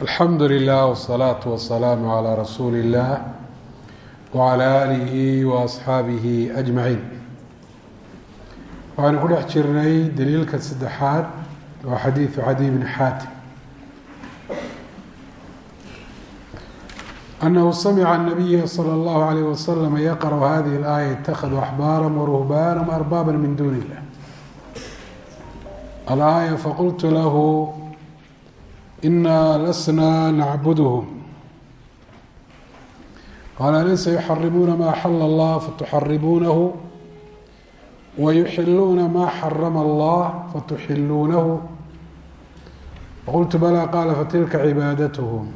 alxamdu lilah wsalaatu wasalaamu calaa rasuuli illah wacalaa aalihi wa asxaabihi ajmaciin waxaynu ku dhex jirnay daliilka saddexaad waa xadiidu cadiy bni xaatim. Anahu samica anabiya sala allahu alayh wasalam yaqra' hadihi alaaya itakaduu axbaaran waruhbaana arbaaban min duuni illah alaaya faqultu lahu ina lasna nacbudhm qaala laysa yuxarimuuna ma axala allah fatuxarimuunahu wayuxiluuna ma xarama allah fatuxiluunahu faqultu bala qaala fatilka cibaadathum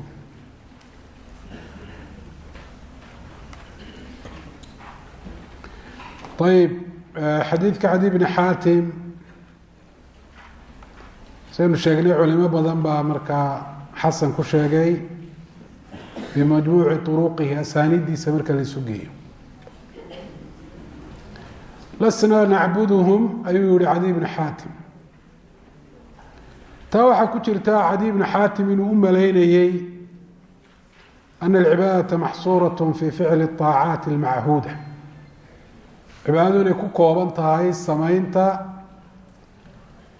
ayb xadiidka cadi bni xaatim saynu sheegnay culimo badan baa markaa xasan ku sheegay bimajmuuci uruqihi asaanidiisa marka la isu geeyo. Lasnaa nacbuduhum ayuu yihi cadi bni xaatim. Taa waxaa ku jirta cadi bni xaatim inuu u malaynayey ana alcibaadata maxsuurat fi ficli طaacaati اlmachuuda cibaadadu inay ku kooban tahay samaynta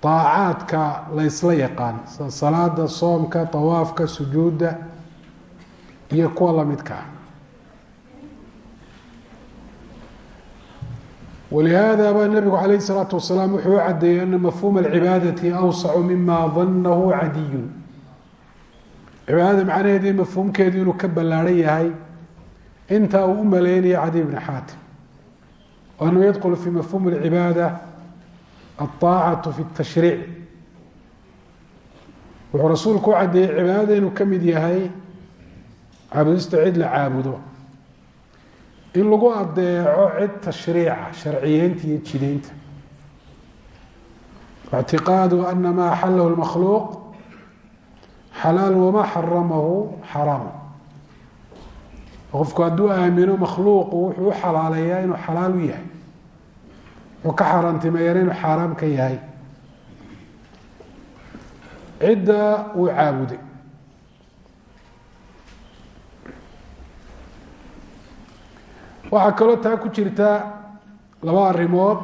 daacaadka la ysla yaqaan sida salaada soomka tawaafka sujuudda iyo kuwa lamidka ah walihaada baa nabigu calayh الsalaatu wasalaam wuxuu u cadeeyey ana mafhuuma alcibaadati awsacu mima danahu cadiyun cibaadada macnaheedii mafhuumkeedu inuu ka ballaaran yahay inta uu u maleynaya cadi bni xaatim anhu yadkulu fi mafhum اlcibaada aلطaacatu fi الtashriic wuxuu rasuulku u cadeeyey cibaadada inuu ka mid yahay caabudista cid la caabudo in lagu adeeco cid tashriica sharciyeynta iyo jideynta اctiqaadu ana ma axalahu اlmakhluuq xalaal wama xaramahu xaraam qofku hadduu aamino makhluuqu wuxuu u xalaaleeyaa inuu xalaal u yahay wuxuu ka xaaraantimeeyana inuu xaaraam ka yahay. Cidda uu caabuday. Waxaa kaloo taa ku jirta laba arrimood.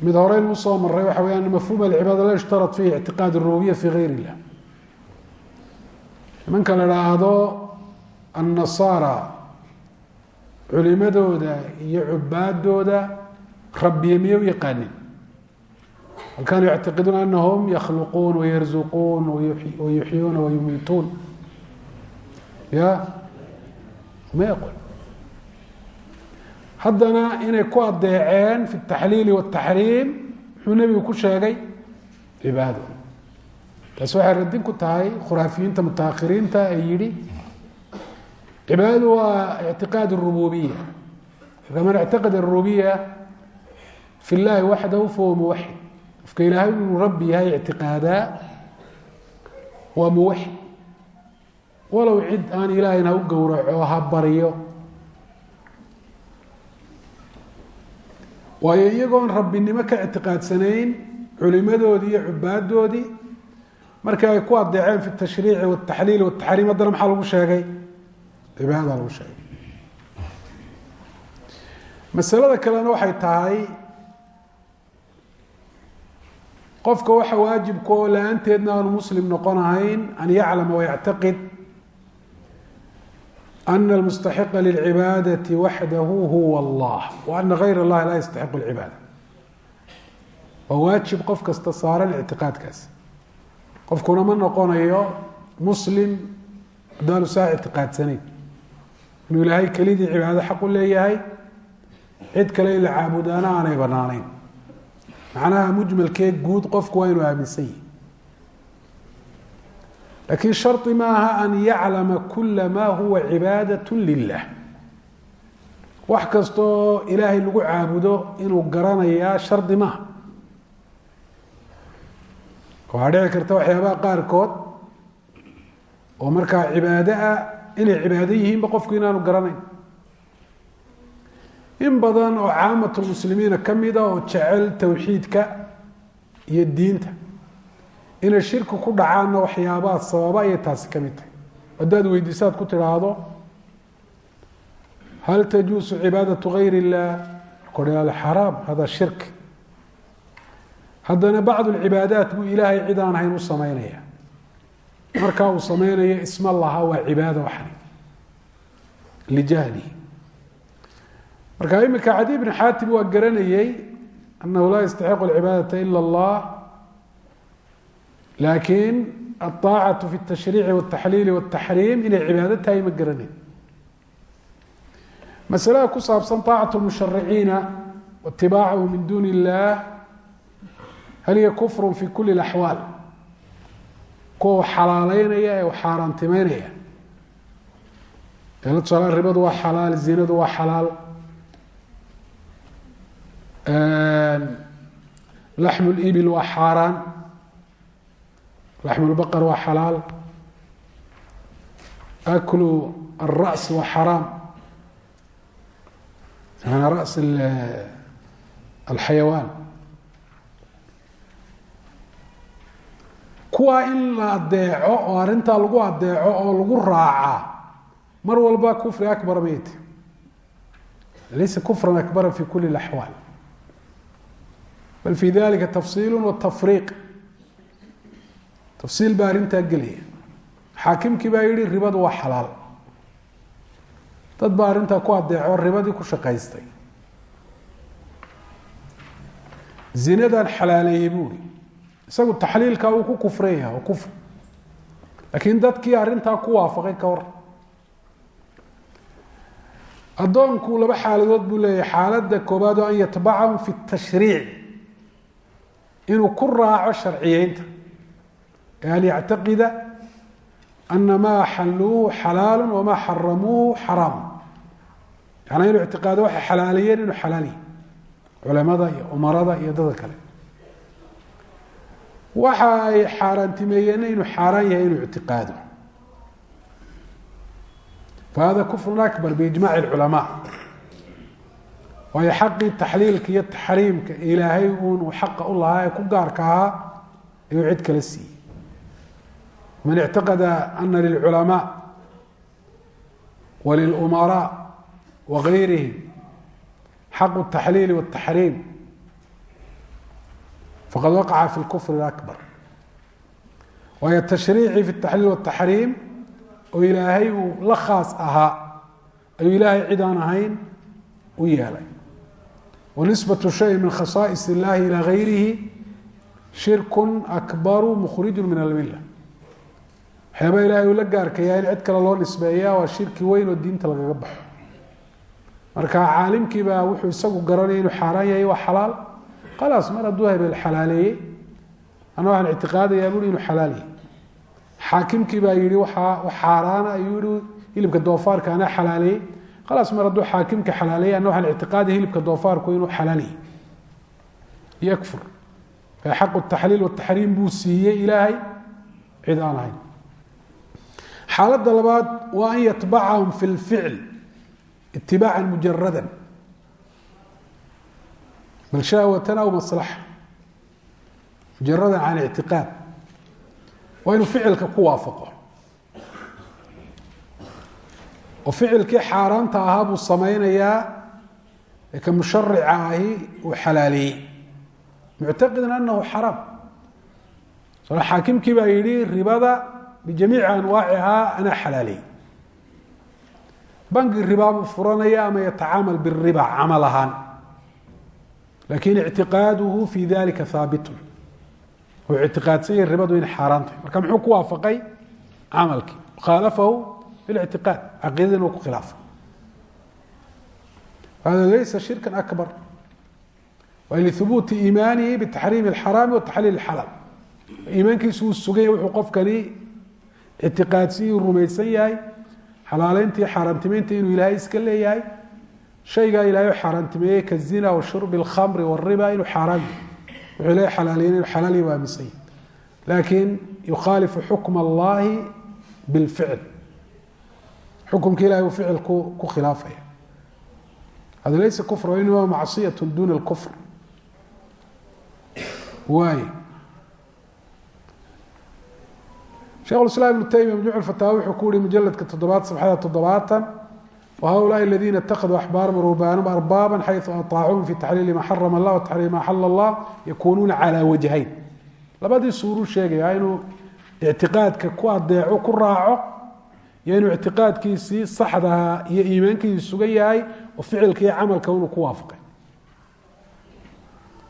Mid horeyn u soo maray waxa wey ana mafhum alcibaada la yushtarat fihi ictiqaad rububiya fi gayr illah nimanka la haahdo annasaara culimadooda iyo cubaadooda rabbiye miye u yaqaanin bal kaanuu yactiqiduuna anahum yakhluquun wayarzuquun wayuxyuuna wayumiituun ya ma yaqul haddana inay ku adeeceen fi اtaxliili wاtaxriim muxuu nebigu ku sheegay cibaado taasi waxay radin ku tahay khuraafiyiinta mutaahiriinta ee yihi cibaadadu waa ictiqaad rububiya faman ictiqad arububiya fi llaahi waxdahu fahuwa muwaxid ofka ilaahay inuu rabbi yahay ictiqaadaa waa muwaxid walow cid aan ilaahayna u gowraco ha baryo waayo iyagoon rabbinimo ka ictiqaadsanayn culimadoodii iyo cubaadoodii marka ay ku adeeceen fi tashriici wataxliil wataxriim haddana maxaa lagu sheegay cibaadada lagu sheegay. Masalada kalena waxay tahay qofka waxa waajibka oo la'aanteedna aanu muslim noqonahayn an yaclama wayactaqid ana almustaxiqa lilcibaadati waxdahu huwa allah wa ana gayr allahi laa yastaxiqu lcibaada waa waajib qof kasta saaran ictiqaadkaasi qofkuna ma noqonayo muslim haddaanu saa ictiqaadsanayn inuu ilaahay kelidii cibaado xaq u leeyahay cid kale in la caabudaana aanay banaanayn macnaha mujmalkee guud qofku waa inuu aaminsan yihi laakiin shardi maaha an yaclama kula ma huwa cibaadaة lilah wax kastaoo ilaahay lagu caabudo inuu garanayaa shardi maaha. Waxaa dhici karta waxyaabaha qaarkood oo markaa cibaado ah inay cibaado yihiinba qofku inaanu garanayn. In badan oo caamatulmuslimiina ka mida oo jecel towxiidka iyo diinta inay shirki ku dhacaanna waxyaabaha sababa ayay taasi ka mid tahay. Haddaad weydiisaad ku tidhaahdo hal tajuusu cibaadatu gayr illaah markudha xaraam hada shirk. Haddana bacdu lcibaadaat buu ilaahay cid aan ahayn u samaynaya markaa uu samaynayo isma laha waa cibaado waxni lijahlihi marka iminka cadi bn xaatim waa garanayey anahu laa yastaxiqu اlcibaadaةa ila اllah laakiin aلطaacaة fi الtashriici والtaxliili والtaxriim inay cibaado tahay ma garanayn masalada ku saabsan طaacaة الmushariciina waitibaacahu min duuni اllah hal hiya kufr fi kuli اlaxwaal kuwa xalaaleynaya ee xaaraantimeynaya e tusaale ribadu waa xalaal zinadu waa xalaal. Laxmu libil waa xaaraan. Laxmu lbaqar waa xalaal. Aklu alra's waa xaraam. Ra's alxayawaan. Kuwaa in la adeeco oo arrintaa lagu adeeco oo lagu raacaa mar walba kufri akbar mayt laysa kufran akbara fi kuli اlaxwaal bal fi dalika tafsiil watafriiq tafsiil baa arrintaa gelaya. Xaakimkii baa yihi ribadu waa xalaal. Dad baa arrintaa ku adeeco ribadii ku shaqaystay. Zinadan xalaaleeyey buuri isagu taxliilka uu ku kufraya oo kufr. Laakiin dadkii arrintaa ku waafaqay ka hor addoonku laba xaaladood buu leeyahay xaaladda koobaad oo an yatbacahum fi tashriic inuu ku raaco sharciyeynta. Ee an yactaqida ana maa xaluuhu xalaalu wamaa xaramuuhu xaraamu yanaa inuu ictiqaado waxay xalaaliyeen inuu xalaaliyi culamada iyo umarada iyo dadka kale waxa ay xaaraantimeeyeenna inuu xaaraan yahay inuu ictiqaado. Fahada kufrun akbar biijmaci اculamaa waayo xaqii taxliilka iyo taxriimka ilaahay uun uu xaqa u lahaa ee ku gaarka ahaa ayuu cid kala siiyey. Man ictaqada ana lilculamaa walilumaraa wagayrihim xaqu taxliili wاtaxriim faqad waqaca fi kufr akbar waayo tashriicii fi taxliil wataxriim oo ilaahay uu la khaas ahaa ayuu ilaahay cid aan ahayn u yeelay wanisbatu shay min khasaaئis illahi ilaa gayrihi shirku akbaru mukhriju min almilla waxyaaba ilahay uu la gaarkayaa in cid kale loo nisbeeya waa shirki weyn oo diinta lagaga khalaas mar hadduu hebel xalaaleeyey ana waxaan ictiqaadayaa bui inuu xalaal yahay xaakimkii baa yihi waaa xaaraana ayuu yihi hilibka doofaarka anaa xalaaleeyey khalaas mar hadduu xaakimka xalaaleeyey ana waxaan ictiqaadaya hilibka doofaarku inuu xalaal yahay yakfur xaqu taxliil wataxriim buu siiyey ilaahay cid aan ahayn xaaladda labaad waa an yatbacahum fi lficl itibaaca mujarada bal shahwatan aw maslaxa mujaradan can ictiqaad waa inuu ficilka ku waafaqo oo ficilkii xaaraanta ahaa buu samaynayaa ee ka musharica ahi uu xalaaleeyey muctaqidan anahu xaraam xaakimkii baa yihi ribada bijamiici anwaacihaa anaa xalaaleeyey bangi ribaa buu furanaya ama yatacaamal biriba camal ahaan laakiin ictiqaaduhu fi dalika haabitun wuxuu ictiqaadsan yahay ribadu inay xaaraan tahay marka muxuu ku waafaqay camalkii khaalafahu bilictiqaad caqiidada inuu ku khilaafay hada laysa shirka akbar waa lihubuuti iimaanihi bitaxriimi اlxaraami wa taxliil اxalaal iimaankiisu uu suganya wuxuu qofkani ictiqaadsiyi rumaysan yahay xalaaleyntii xaaraantimeynta inuu ilaahay iska leeyahay shaygaa ilaahay xaaraantimeeyey ka zina wa shurbi اlkhamri wariba inuu xaaraan. Wuxuu ilahay xalaaliyen inuu xalaaliya waa aaminsanyi laakiin yukhaalifu xukma allahi bilficl. Xukumki ilahay uu ficilku ku khilaafaya hada laysa kufra inama macsiyat duna اlkufr waay shekh ibnu taymiya majmuc lfataawa wuxuu ku yihi mujaladka toddobaad sabxada toddobaatan وhؤuلاءi الذiina اتakذوا أحbاarهم رهbاnهم أرباbا xayثu aطاacuuهum في تaxliiل ma xرم الlah وتaxriim ma xل الlah yakunuuna عalى وجهayn labadii suuruu sheegaya inuu اعtiqاadka ku adeeco ku raaco iyo inuu اعtiqاadkiisii saxdaha iyo iimaankiisii sugan yahay oo ficilka iyo camalka inuu ku waafaqay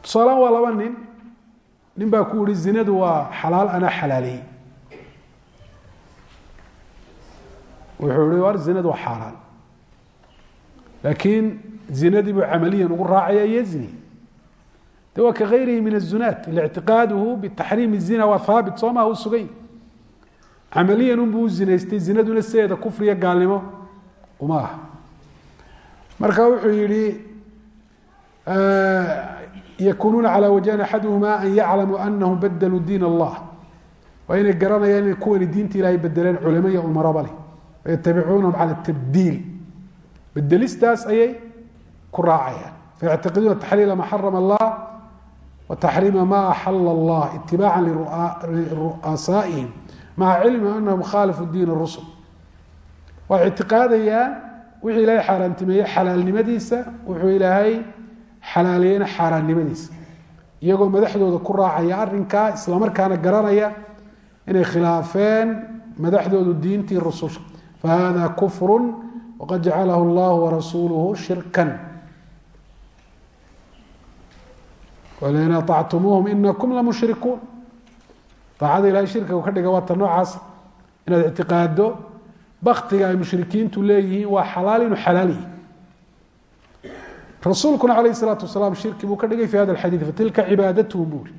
tusaalahan waa laba nin nin baa ku yihi zinadu waa xalaal anaa xalaaleeyey wuxuu ihi war zinadu waa xaaraan laakiin zinadii buu camaliyan ugu raacaya yezni de waa kaayrihi min الzunaat ictiqaaduhu bitaxriim الzina waa haabit soo maha u sugay camaliyan unbuu u zinaystay zinaduna sideeda kufriya gaalnimo uma aha marka wuxuu yihi yakunuuna calى wajhan axaduhuma an yaclamuu anahum badaluu diin allah waa inay garanayaan inay kuwani diinta ilahay bedeleen culamo iyo umaraba leh wayatabicuunahum cala tabdiil bedelistaas ayay ku raacayaan fayactiqiduuna taxliila ma xarama allah wa taxriima ma axala allah itibaaca liru'asaa'ihim maca cilmihim anahum khaalifu diin rusul waa ictiqaadayaan wixii ilaahay xaaraantimeeye xalaalnimadiisa wuxuu ilaahay xalaaleeyena xaaraannimadiisa iyagoo madaxdooda ku raacaya arinkaa islamarkaana garanaya inay khilaafeen madaxdoodu diintii rususha fahada kufru wqad jacalahu allah warasuuluhu shirkan walain aطactumuuhum inakum lamushrikuun aacada ilahay shirkiga ka dhiga waata noocaas inaad ictiqaado baktiga ay mushrikiintu leeyihiin waa xalaal inuu xalaal yihi rasuulkuna alayh الsalaatu wasalaam shirki buu ka dhigay fi hada xadiid fatilka cibaadatuhum buri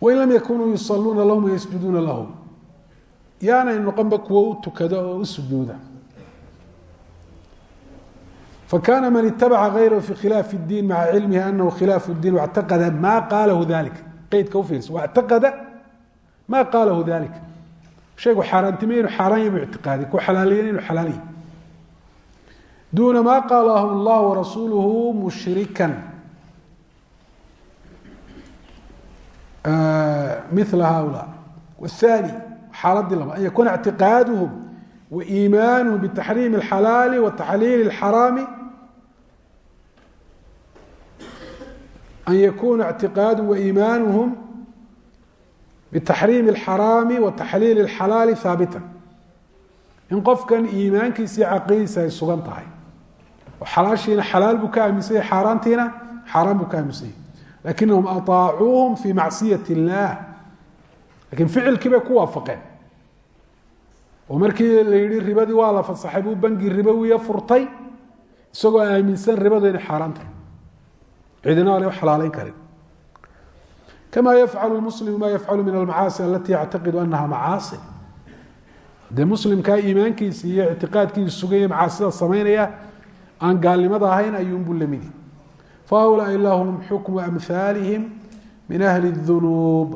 wain lam yakunuu yusaluuna lahum wayasjuduuna lahum yaanay noqonba kuwo u tukada oo u sujuuda fakana man itabaca غayrahu fi khilaaf الdiin maca cilmihi anahu khilaaf الdiin واctaqada ma qaalahu dalika qeydka ufiirsa واctaqada ma qaalahu dalika shaygu xaaraantimay inu xaaraan yabu ictiqaadi ku xalaalayen inu xalaal yahy duuna ma qaalahu اllah warasuuluhu mushrikan mila haulaa wاthani xaaladii laba an yakuuna اctiqaaduhum waiimaanuhum bitaxriimi اlxalaali wa taxliili اlxaraami an yakuna اctiqaadu waiimaanuhum bitaxriimi اlxaraami wa taxliili اlxalaali haabita in qofkan iimaankiisii caqidiisa ay sugan tahay oo xalaashiina xalaal buu ka aaminsanyay xaaraantiina xaaraan buu ka aaminsanyay lakinahum aطaacuuhum fi macsiyat اllah lakin ficilkii bay ku waafaqeen oo markii la yihi ribadii waa la fasaxay buu bangi ribowiya furtay isagoo aaminsan ribadu inay xaaraan tahay cidina aanay u xalaaleyn karin. Kama yafcalu muslimu ma yafcalu min almacaasi alati yactaqidu anaha macaasi dee muslimkaa iimaankiisa iyo ictiqaadkiisa sugaya macaasida samaynaya aan gaalnimada ahayn ayuunbuu lamidi fahaulaai lahum xukmu amhaalihim min ahli الdunuub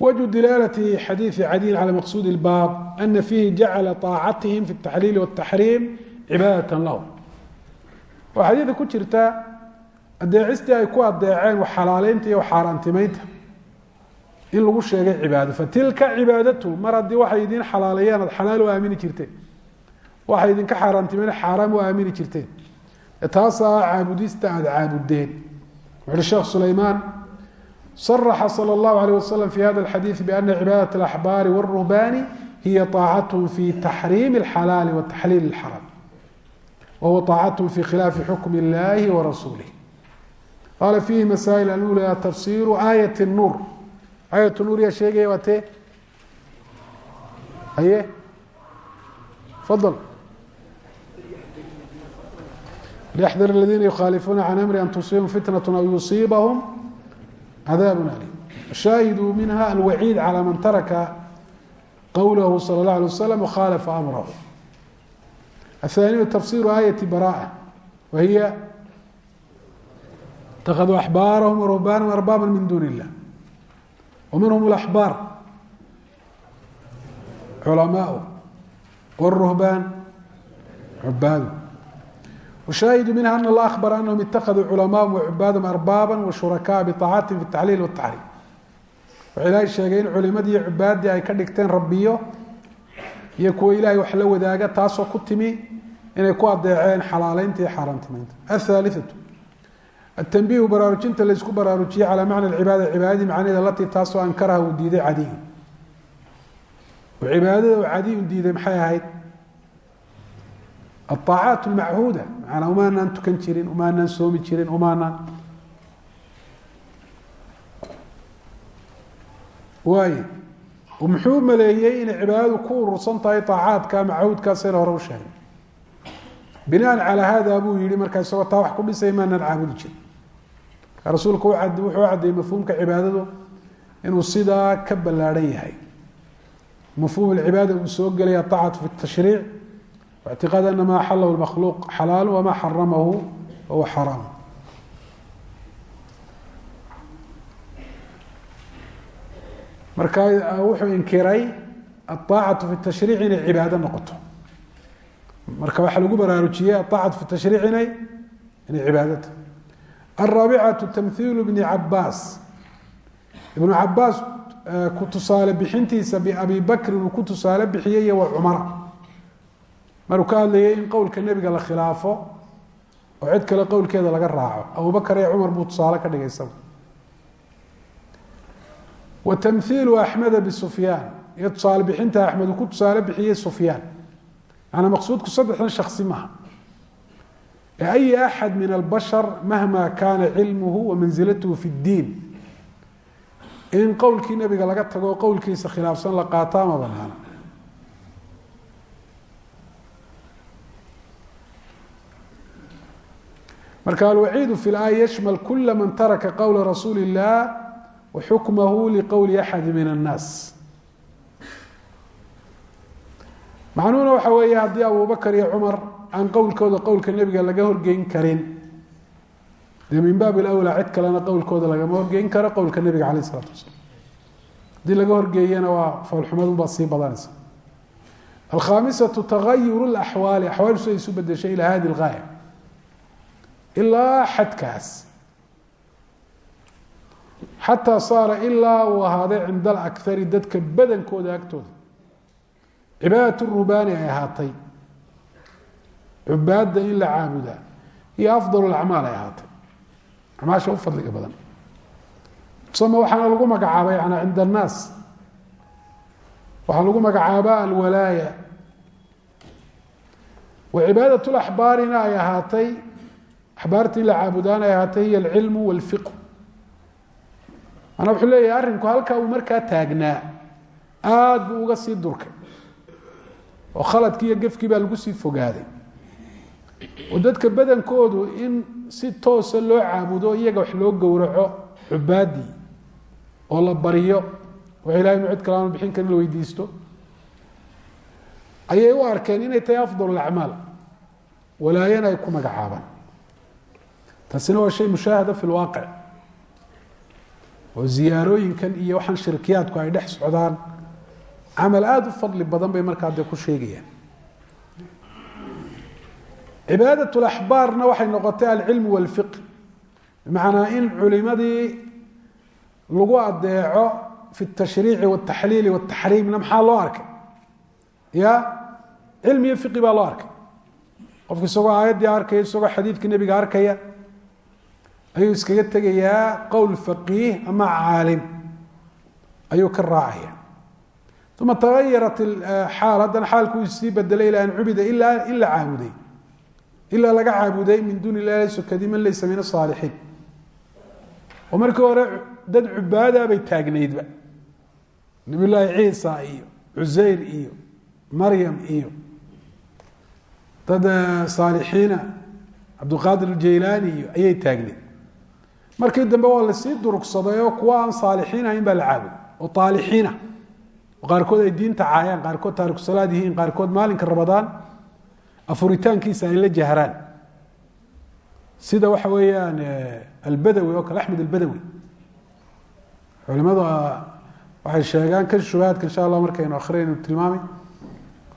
wجه dilaalة xadiiثi cadiin calى maqsuud الbaab ana fiihi jacala طaacatihim fi الtaxliil والtaxriim cibaadaة lahum oo xadiida ku jirta adeecistii ay ku adeeceen xalaaleynta iyo xaaraantimeynta in lagu sheegay cibaado fatilka cibaadatu mar haddii waxay idin xalaaleeyaan aad xalaal u aamini jirteen waxay idinka xaaraantimeyn xaaraam u aamini jirteen taasaa caabudista aada caabudeen wuxuhi sheekh sulaymaan صرح صلى الله عليه وسلم في هذا الحديث بأن عبادة الأحبار والرهبان هي طاacتهم في تحريم الحلال وتحليل الحرام وهو طاacتهم في khiلاaف حكم اللahi ورسuله قال فيه مسائل الأولى تفsير آية النور آية النور yaa sheegaya waa te aye فضل ليحذر الذين يخالفون عن أمر أن تصيبهم فتنة أو يصيبهم cadaab alim shaahidu minha alwaciid calى man taraka qowlahu salى اlه alيه waslam wkhalafa amrahu aلثaaniyu tafsiru aayati baraaءة wahiya اtakaduu axbaarahum waruhbaanahum arbaaba min duni اllah waminhm اlaxbaar culamaau wالruhbaan cubaadu washaahidu minha ana allah ahbara anahum itakaduu culamaahum wacubaadahum arbaaba washurakaa biaacatihim fi taxliil wataxriim wuxuu ilaahay sheegay in culimadii iyo cubaaddii ay ka dhigteen rabbiyo iyo kuwa ilahay wax la wadaaga taasoo ku timi inay ku adeeceen xalaaleynta iyo xaaraantimeynta athaalithatu atanbiihu baraarujinta laysku baraarujiyey calaa macna cibaada cibaadadii macnaheeda alatii taasoo ankaraha uu diiday cadiyu cibaadada ahayd aaacaat lmachuuda maanaa umaanaan tukan jirin umaanaan soomi jirin umaanaan waay muxuu maleeyey inay cibaadadu ku urursan tahay aacaadka machuudkaasayna hore u sheegay binaan calaa hada buu yihi markaa isagoo taa wax ku dhisay maanaan caabudi jirin rasuulku wuxuu caddeeyey mafhuumka cibaadadu inuu sidaa ka ballaadhan yahay mafhuum cibaada uu soo gelaya aacatu fi tashriic واعtiqاad أن ma axalahu المkluuq xalaal وma xaramahu fahuwa xaraam marka wuxuu inkiray aلطaacatu fi التashriic inay cibaado noqoto marka waxaa lagu baraarujiyey aلطaacatu fi التashriic inay inay cibaadata الرaaبcaة تmhiil بن cabaas iبن cabaas ku tusaale bixintiisa babi bakri uu ku tusaale bixiyey iyo wcmara maruu ka hadlayay in qowlka nebiga la khilaafo oo cid kale qowlkeeda laga raaco abubakar iyo cumar buu tusaale ka dhigay isagu wa tamhiilu axmeda bisufyaan iyo tusaale bixinta axmed uu ku tusaale bixiyey sufyaan. Maanaa maqsuudku saddexdan shaksi maaha ee ay axad min albashar mahma kaana cilmuhu wa mansilatuhu fi اddiin in qowlkii nebiga laga tago qowlkiisa khilaafsan la qaato ama banaana marka alwaciidu fi laaya yashmal kula man taraka qowla rasuuli اllah wa xukmahu liqowli axadi min annaas. Macnuhuna waxa weeye haddii abubakar iyo cumar aan qowlkooda qowlka nebiga laga horgeyn karin dee min baab ilawlaa cid kalena qowlkooda lagama horgeyn karo qowlka nebiga caleyh isalatu wasalaam. Haddii laga horgeeyana waa foolxumadunbaa sii badanaysa. Alkhaamisatu tagayuru laxwaali axwaashu siday isu bedeshay ilaa hadi lgaaya ilaa xadkaas. Xataa saara ilaa uu ahaaday cinda alakari dadka badankooda agtooda. Cibaadat rubaani ay ahaatay. Cubaadda in la caabudaa iyo afdal acmaal ay ahaatay. Acmaasha u fadliga badan. Tusama waxaana lagu magacaabay yana cinda annaas. Waxaa lagu magacaabaa alwalaaya. Wa cibaadat laxbaarina ay ahaatay axbaarta in la caabudaan ay ahaatay hiy alcilmu walfiqu maanaa wuxuu leeyahay arrinku halkaa uu markaa taagnaa. Aada buu uga sii durkay. Oo khaladkii iyo gefkii baa lagu sii fogaaday. Oo dadka badankoodu in si toosa loo caabudo iyaga wax loo gowraco cubaaddii oo la baryo wax ilahay inu cid kale aanu bixin karin la weydiisto ayay u arkeen inay tahay afdal acmaal walaayana ay ku magacaabaan taasina waa shay mushaahada fi lwaaqic oo ziyaarooyinkan iyo waxaan shirkiyaadku ay dhex socdaan. Camal aada u fadli badan bay markaa dee ku sheegayaan. Cibaadat laxbaarna waxay noqotay alcilmu walfiq bimacnaa in culimadii lagu adeeco fi tashriici wataxliili wataxriimna maxaa loo arkay? Ya cilmi iyo fiqi baa loo arkay. Qofku isagoo aayaddii arkaya isagoo xadiidka nebiga arkaya ayuu iskaga tegayaa qowl faqiih ama caalim. Ayuu ka raacaya. Uma tagayarat xaal haddana xaalku sii bedelay ilaa an cubida ilaa in la caabuday. Ilaa laga caabuday min duuni illahi sokadi man laysa min asaalixiin oo markii hore dad cubaada bay taagnaydba. Nabiy llaahi ciisa iyo cuseyr iyo maryam iyo dad saalixiina cabdulqaadir aljaylaani iyo ayay taagnayd markii dambe waa la sii durugsaday oo kuwa aan saalixiin ahayn baa la caabuday oo aalixiina oo qaarkood ay diinta caayaan qaarkood taarikusalaad yihiin qaarkood maalinka rabadaan afuritaankiisa ay la jahraan sida waxa weeyaan albadawi oo kale axmed albadawi. Culimadu waxay sheegaan kan shubahaadka insha allah markaynu akhriyaynu tilmaamay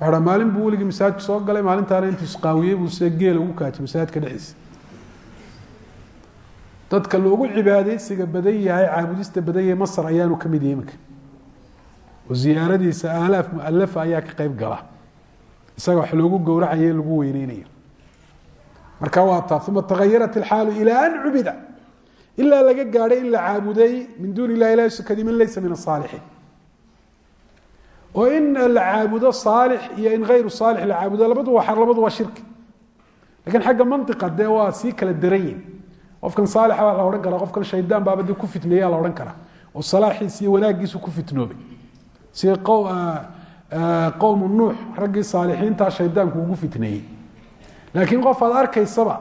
waxa maalin buu weligii masaajidka soo galay maalintaana intuu isqaawiyey buu se geela ugu kaajay masaajidka dhexdiisa dadka loogu cibaadeysiga badan yahay caabudista badan yahay masr ayaanu ka mid yahay iminka. Oo ziyaaradiisa aalaaf mualafa ayaa ka qeyb gala. Isaga wax loogu gowracayo lagu weyneynayo marka waa taa uma tagayarat ilxaalu ilaa an cubida. Ilaa laga gaadhay in la caabuday min duuni illahi ilahi sukadi man laysa min asaalixiin oo in la caabudo saalix iyo in hayru saalix la caabudo labadu waa labadu waa shirki. Lakiin xagga mantiqa dee waa sii kala daranyihin qofkan saalixa waa la odhan karaa qofkan shaydaan baaba dee ku fitneeyaa la odhan karaa. Oo salaaxiisa iyo wanaagiisu ku fitnoobay. Sida qowmu nuux raggii saalixiintaa shaydaanku ugu fitneeyey. Laakiin qof aad arkaysaba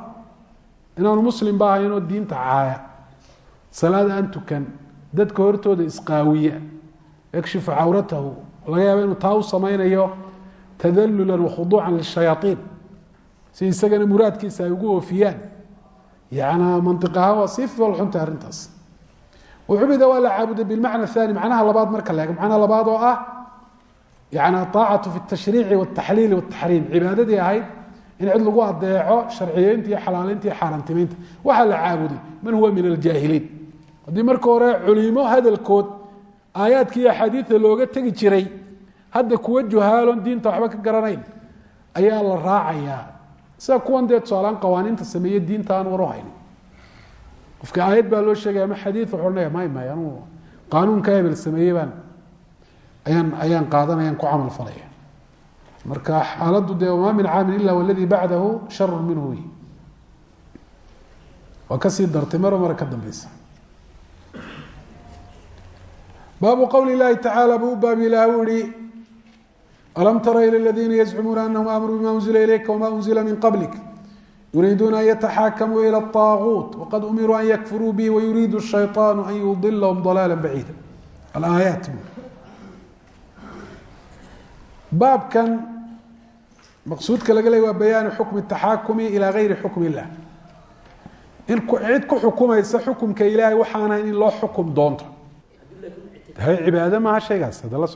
inaanu muslim ba ahayn oo diinta caaya salaad aan tukan dadka hortooda isqaawiya yakshifu cawratahu laga yaaba inuu taa u samaynayo tadalulan wakhuduucan lishayaaiin si isagana muraadkiisa ay ugu oofiyaan yana mantiq ahaan waa sii foolxunta arrintaas. Ucubida waa la caabuday bilmacna aani macnaha labaad marka la eego labaad oo ah yani aacatu fi tashriici wataxliili wataxriim cibaadadii ahayd in cid lagu adeeco sharciyeynta iyo xaaraantimeynta waxaa la caabuday man huwa min aljaahiliin. Haddii marka hore culimo hadalkood aayaadka iyo axaadiida looga tegi jiray hadda kuwa juhaalon diinta waxba ka garanayn ayaa la raacayaa sida kuwan dee tusaalaan qawaaniinta sameeye diinta aan waru haynin. Qofka aayad baa loo sheegaya ama xadii wuxuu odhanaya may may anuu qaanuunka hebel sameeye baan. Ayaan ayaan qaadanayaan ku camal falaya marka xaaladdu dee wamaa min caamin ila waladii bacdahu sharu minhu. Wy waa ka sii dartay maro mare ka dambeysa baabu qowli اlahi tacaala buu u baab ilah u ihi alam tara ilى اladiina yazcumuuna anahum amaruu bima unzila ilayka wma unzila min qablik yuriiduuna an yataxaakamuu ilى الطaaguut waqad umiruu an yakfuruu bih wayuriidu الshayطaanu an yudilahum ضalaala baciida alaayaat baabkan maqsuudka laga leey waa bayaanu xukmi taxaakumi ilaa gayri xukm illah in cid ku xukumaysa xukumka ilaahay waxaana in loo xukum doonto hay cibaado maaha shaygaas hadda la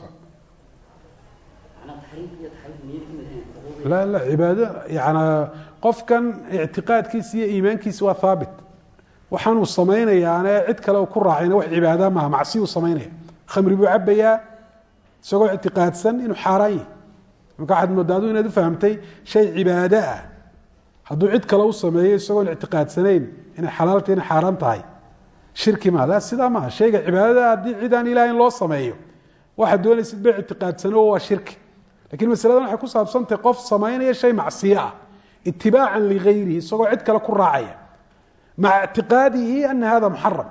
qofkan ictiqaadkiisa iyo iimaankiisa waa haabit waxaanuu samaynayaane cid kale ku raacayna wax cibaada maaha macsiyuu samaynaya khamri buu cabayaa isagoo ictiqaadsan inuu xaaraan yahy marka waxaad moodaa adu inaad u fahamtay shay cibaado ah hadduu cid kale u sameeyo isagoon ictiqaadsanayn inay xalaalta inay xaaraan tahay shirki maa la sidaa maaha shayga cibaadada haddii cid aan ilaah in loo sameeyo waxaad doonaysid ba ictiqaadsano waa shirki lakiin masaladan waxay ku saabsantahay qof samaynaya shay macsiyo ah itibaacan ligayrihi isagoo cid kale ku raacaya. Maca ictiqaadihi ana hada muxaram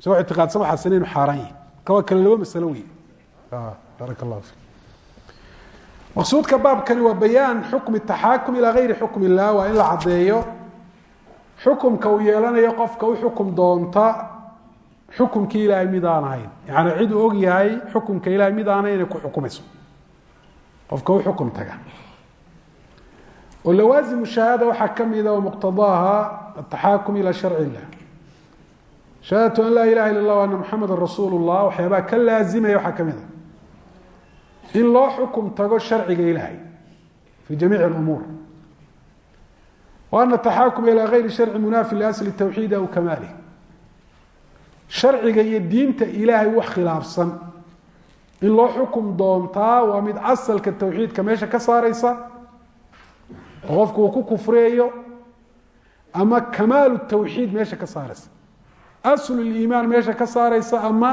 isagoo ictiqaadsan waxaasina inu xaaraan yahy marka waa kale laba masalo wey barak allah fi maqsuudka baabkani waa bayaan xukmi taxaakum ilaa gayri xukm illah waa in la caddeeyo xukumka uu yeelanayo qofka u xukum doonta xukumkii ilaahay mid aan ahayn. Yani cid uu og yahay xukumka ilahay mid aanay inay ku xukumayso qofka u xukum taga. Oo lawaazimu shahaada waxaa ka mida wa muqtadaaha ataxaakum ila sharci illah. Shahaadatu an laa ilaha illa allah ana muxameda rasuulu waxyaabaha ka laazimaya waxaa ka mid a. In loo xukum tago sharciga ilaahay fi jamiici اlumuur wa ana ilaa gayri sharci munaafi liasli tawxiid aw kamaalih sharciga iyo diinta ilaahay wax khilaafsan in loo xukum doontaa waa mid asalka tawxiidka meesha ka saareysa oo qofku uu ku kufriyayo ama kamaalu tawxiid meesha ka saareysa aslu liimaan meesha ka saareysa ama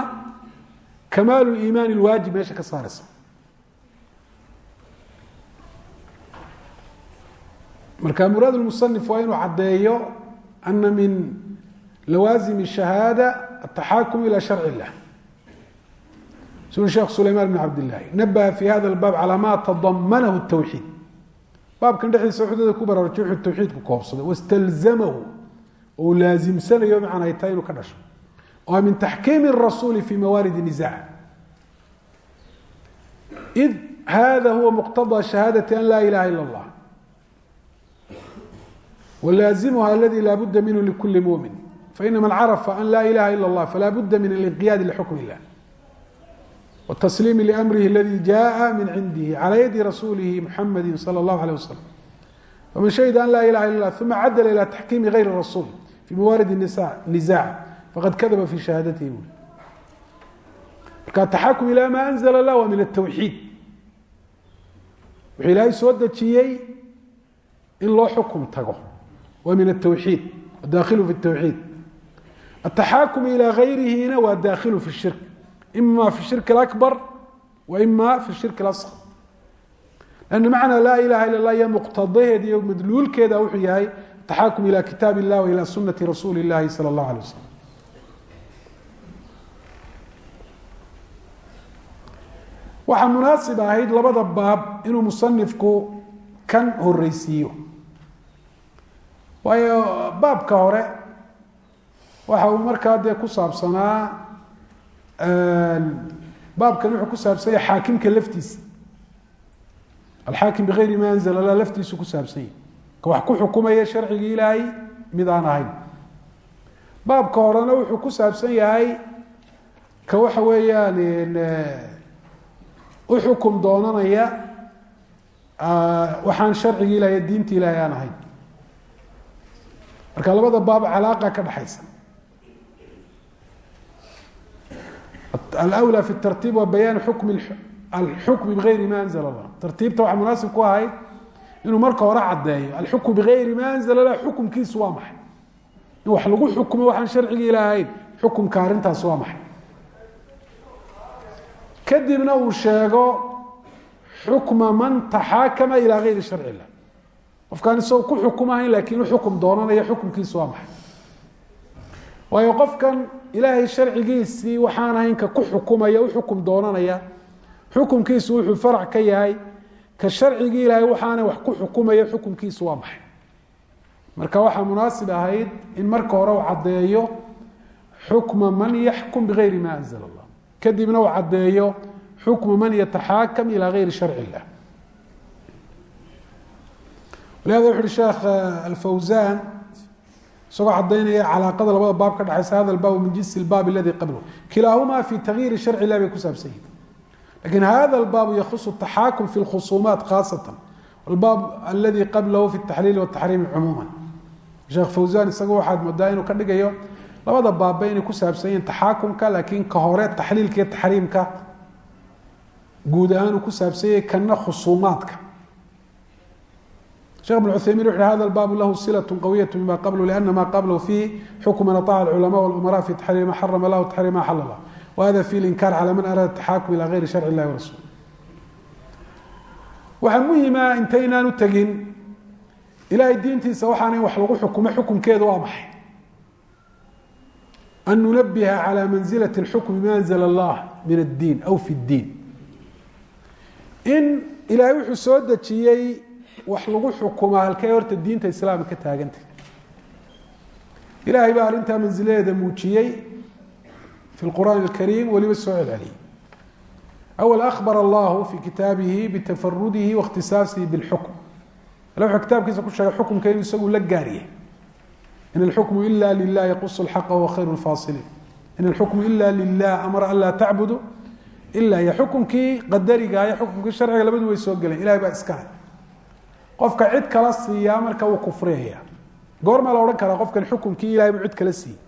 kamaalu liimaan ilwaajib meesha ka saareysa marka muraad musanif waa inuu caddeeyo ana min lawaazim shahaada ataxaakum ila sharci illah su sheekh sulaymaan bn cabdilaahi nabaha fi hada baab calaa maa tadamanahu tawxiid. Baabkan dhexdiisa wuxuu ku baraarujin wuxuu tawxiidku koobsaday. Wastalzamahu ou laasimsanayo bimacna ay tahay inuu ka dhasho. Oo min taxkiimi rasuuli fi mawaarid nizac id hada huwa muqtadaa shahaadati an laa ilaha ila allah. Walaazimuha aladi laa budda minhu likuli muumin fainama carafa an laa ilaha ila allah falaa budda min alinqiyaadi lixukm illah wtasliim lamrihi aladi jaءa min cindihi calى yadi rasuulihi muxamadi salى اllahu alيه waslm faman shahida an laa ilaha illa lah uma cadala ilى taxkiimi gayri rasuul fi mawaarid nizac faqad kadaba fi shahaadatihi bui marka taxakum ilى ma anzla lah waa min atawxiid wuxuu ilaahay soo dejiyey in loo xukum tago waa min atawxiid daakhilu fi tawxiid ataxaakum ilى gayrihina waa daakhilu fi shirk ima fi shirk اأكbar wa ima fi shirk اأصغر لأn macnaa laa ilaha ila اlah iyo muqtadaheed iyo madluulkeeda wuxuu yahay ataxaakum ilى kitaab الlah wa ilى sunati rasuuli الlahi salى الlah alيه waslm waxaa munaasib ahayd labada baab inuu musanifku kan horeysiiyo waayo baabka hore waxa uu markaa dee ku saabsanaa baabkan wuxuu ku saabsan yahay xaakimka laftiisa. Alxaakim bigayri ma anzla lah laftiisu ku saabsan yahy ka wax ku xukumaya sharcigii ilaahay mid aan ahayn. Baabka horena wuxuu ku saabsan yahay ka waxa weeyaan u xukum doonanaya waxaan sharcigi ilahay diinta ilaahay aan ahayn. Marka labada baab calaaqa ka dhexaysa alأwlى fi الtartiib waa bayaan xukm alxukmi bigayri ma anzla اllah tartiibta waxaa munaasib ku ahayd inuu marka hore caddeeyo alxukm bigayri ma anzla lah xukumkiisu waa maxay in wax lagu xukumo waxaan sharcigi ilaahayn xukumka arrintaas waa maxay kadibna uu sheego xukma man taxaakama ilaa gayri sharci illah qofkaan isagoo ku xukumahayn lakin u xukum doonanaya xukumkiisu waa maxay waayo qofkan ilaahay sharcigiisii waxaan ahayn ka ku xukumaya u xukum doonanaya xukumkiisu wuxuu farac ka yahay ka sharcigii ilaahay waxaana wax ku xukumaya xukumkiisu waa maxay? Marka waxaa munaasib ahayd in marka hore uu caddeeyo xukma man yaxkum bigayri ma anzla allah kadibna uu caddeeyo xukma man yataxaakam ilى gayri sharci illah walihada wuxu sheekh alfawsan isagoo cadaynaya calaaqada labada baab ka dhexaysa hada baab min jinsi baab ladii qabl kilaahumaa fi tagyiiri sharci lah bay kusaabsan yihiin laakiin hada baabu yakusu taxaakum fi khusuumaat khaasatan. Baab aladii qablahu fi taxliili wataxriimi cumuuman. Sheekh fawsan isaga waxaad moodaa inuu ka dhigayo labada baabba inay ku saabsan yihiin taxaakumka laakiin ka hore taxliilka iyo taxriimka guud ahaan uu ku saabsan yahay kana khusuumaadka shekh بن cuthaymin wuxu hada الbab lahu silaة qawiyaة bima qablu لأna ma qablahu fihi xukm man aطaca الculamaء واlأmara fi taxriim ma xarama lah taxriim ma xal lah whada fi اlinkaar calى man araada taxaakum ilى gayri sharci اllahi warasul waxaa muhima intaynaan u tegin ilahay diintiisa waxaana in wax lagu xukumo xukumkeedu waa maxay an nunabiha calى manzilaة اlxukmi ma anzla اllah min الdiin aw fi الdiin in ilaahay wuxuu soo dejiyey wax lagu xukumaa halkee horta diinta islaama ka taaganta. Ilaahay baa arrintaa mansiladeeda muujiyey fi lqur'aan alkariim weliba soo celceliyey. Awl akbar allahu fi kitaabihi bitafarudihi waاkhtisaasihi biاlxukm ale wuxuu kitaabkiisa ku sheegay xukumka inuu isagu la gaariya in alxukmu ila lilah yaqus lxaqa wa khayru lfaasiliin in alxukmu ila lilah amara an laa tacbudu ila iyo xukumkii qadariga iyo sharciga labadu way soo geleen ilahay baa iskale qofka cid kala siiyaa marka uu kufriyaya goormaa la odhan karaa qofkan xukumkii ilahay buu cid kala siiyey.